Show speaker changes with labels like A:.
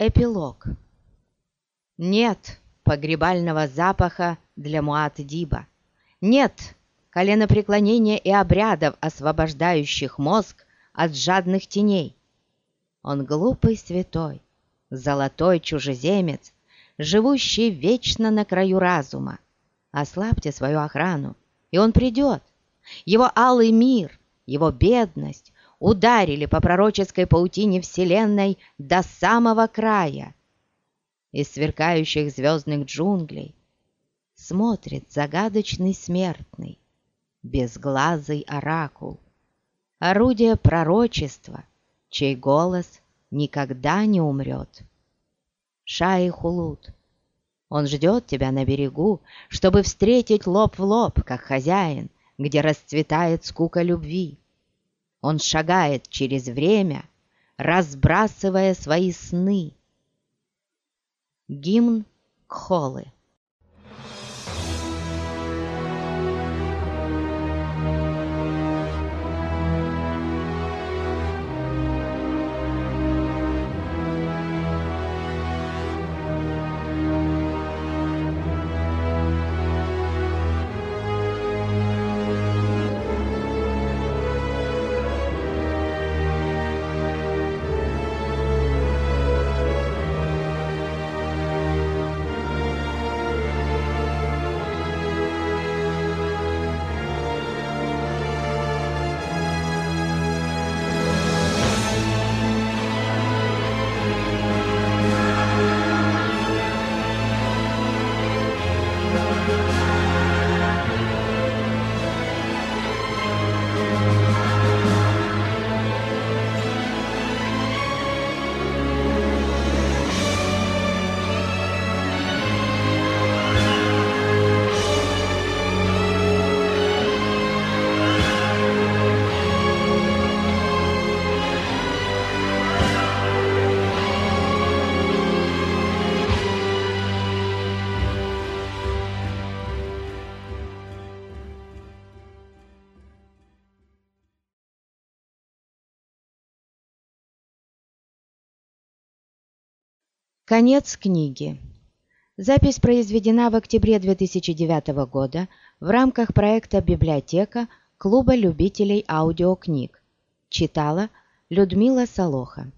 A: Эпилог Нет погребального запаха для Муат-Диба. Нет коленопреклонения и обрядов, освобождающих мозг от жадных теней. Он глупый святой, золотой чужеземец, живущий вечно на краю разума. Ослабьте свою охрану, и он придет. Его алый мир, его бедность, ударили по пророческой паутине Вселенной до самого края. Из сверкающих звездных джунглей смотрит загадочный смертный, безглазый оракул, орудие пророчества, чей голос никогда не умрет. Шаи Хулут, он ждет тебя на берегу, чтобы встретить лоб в лоб, как хозяин, где расцветает скука любви. Он шагает через время, разбрасывая свои сны. Гимн Кхолы Конец книги. Запись произведена в октябре 2009 года в рамках проекта «Библиотека» Клуба любителей аудиокниг. Читала Людмила Солоха.